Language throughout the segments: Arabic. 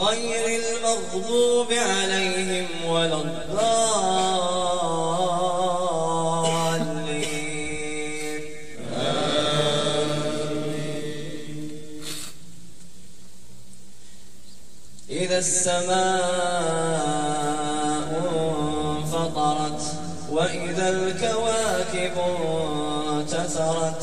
غير المغضوب عليهم ولا الضالين. إذا السماء انفطرت وإذا الكواكب انتثرت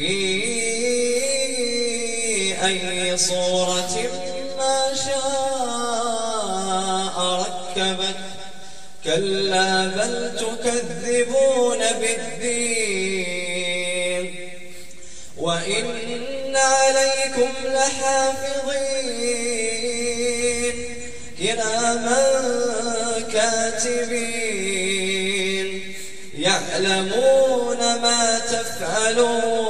في أي صورة ما شاء ركبك كلا بل تكذبون بالدين. وإن عليكم لحافظين. كراما كاتبين يعلمون ما تفعلون.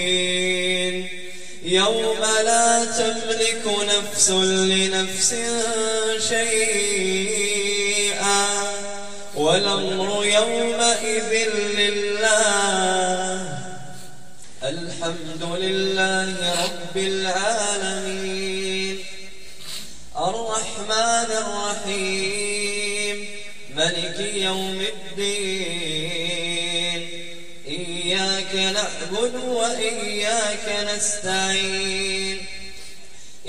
تملك نفس لنفس شيئا والأمر يومئذ لله. الحمد لله رب العالمين. الرحمن الرحيم. ملك يوم الدين. إياك نعبد وإياك نستعين.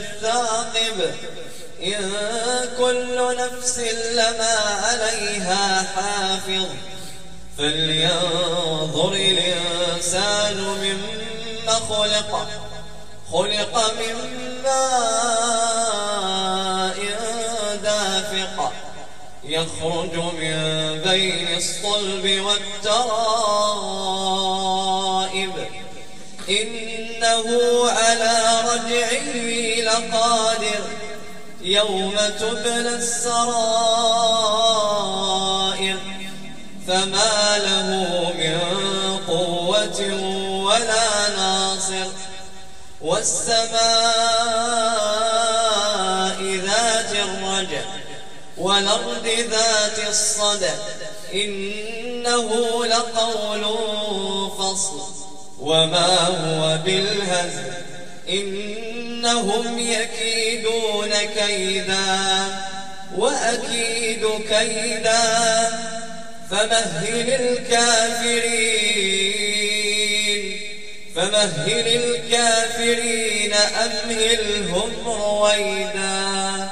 الثاقب. إن كل نفس لما عليها حافظ. فلينظر الإنسان مما خلق. خلق من ماء دافق. يخرج من بين الصلب والترائب. إنه على رجعه لقادر يوم تبلى السرائر فما له من قوة ولا ناصر والسماء ذات الرجع والأرض ذات الصدع إنه لقول فصل وما هو بالهزل إنهم يكيدون كيدا وأكيد كيدا فمهل الكافرين فمهل الكافرين أمهلهم رويدا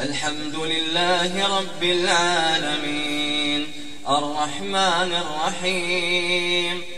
الحمد لله رب العالمين الرحمن الرحيم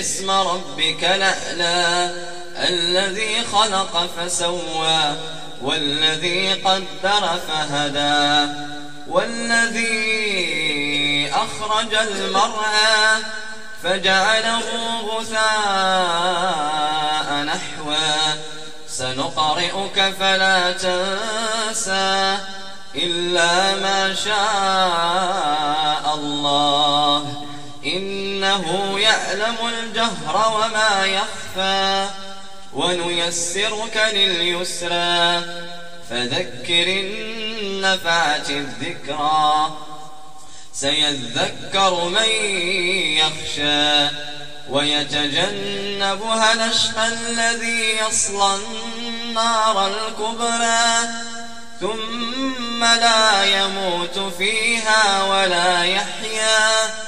اسم ربك الأعلى الذي خلق فسوى والذي قدر فهدى والذي أخرج المرعى فجعله غثاء نحوا سنقرئك فلا تنسى إلا ما شاء الله. إنه يعلم الجهر وما يخفى ونيسرك لليسرى فذكر النفعة الذكرى سيذكر من يخشى ويتجنبها الأشقى الذي يصلى النار الكبرى ثم لا يموت فيها ولا يحيا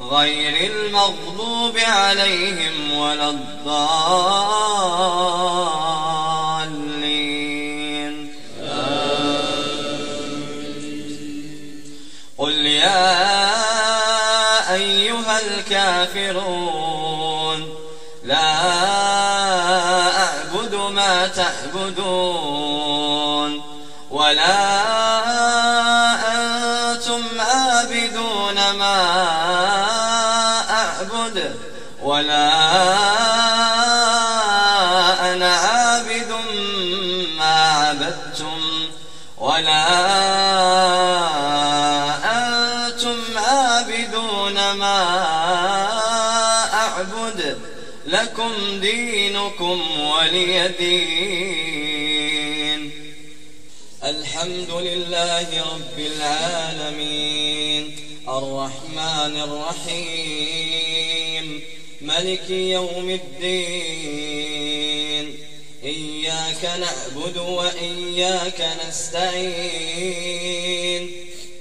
غير المغضوب عليهم ولا الضالين. قل يا أيها الكافرون لا أعبد ما تعبدون ولا أنتم لكم دينكم ولي دين. الحمد لله رب العالمين. الرحمن الرحيم. ملك يوم الدين. إياك نعبد وإياك نستعين.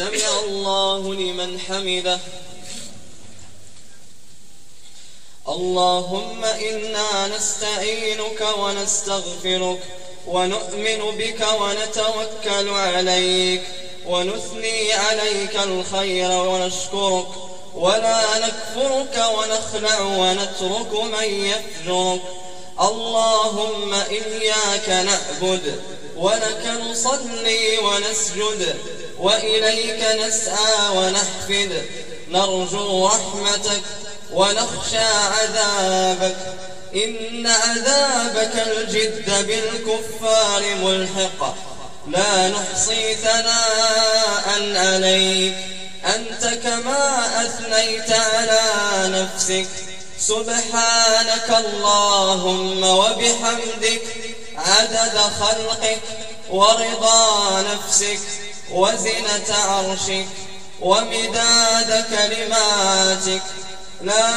سمع الله لمن حمده. اللهم إنا نستعينك ونستغفرك ونؤمن بك ونتوكل عليك ونثني عليك الخير ونشكرك ولا نكفرك ونخلع ونترك من يفجرك. اللهم إياك نعبد ولك نصلي ونسجد وإليك نسعى ونحفد. نرجو رحمتك ونخشى عذابك. إن عذابك الجد بالكفار ملحق. لا نحصي ثناء عليك. أنت كما أثنيت على نفسك. سبحانك اللهم وبحمدك. عدد خلقك ورضا نفسك. وزنة عرشك ومداد كلماتك. لا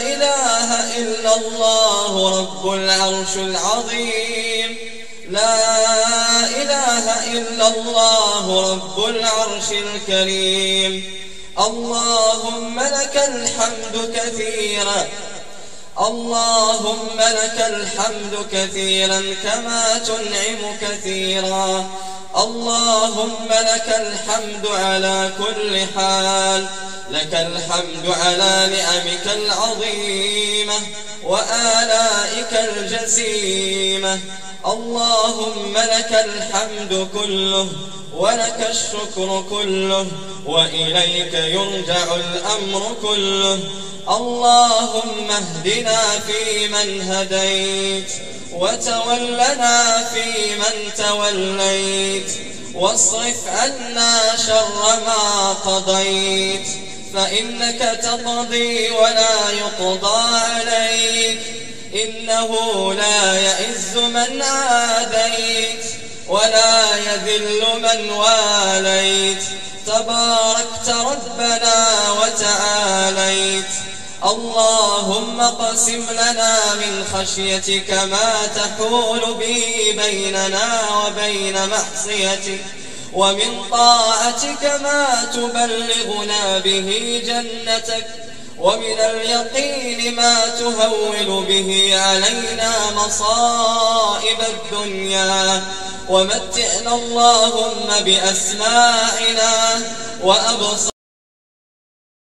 إله إلا الله رب العرش العظيم. لا إله إلا الله رب العرش الكريم. اللهم لك الحمد كثيرا. اللهم لك الحمد كثيرا كما تنعم كثيرا. اللهم لك الحمد على كل حال لك الحمد على نعمك العظيمة وآلائك الجسيمة. اللهم لك الحمد كله ولك الشكر كله وإليك يرجع الأمر كله. اللهم اهدنا فيمن هديت وتولنا فيمن توليت. واصرف عنا شر ما قضيت. فإنك تقضي ولا يقضى عليك. إنه لا يعز من عاديت ولا يذل من واليت. تباركت ربنا وتعاليت. اللهم قسم لنا من خشيتك ما تحول به بيننا وبين معصيتك ومن طاعتك ما تبلغنا به جنتك. ومن اليقين ما تهول به علينا مصائب الدنيا. ومتعنا اللهم بأسماعنا وأبصارنا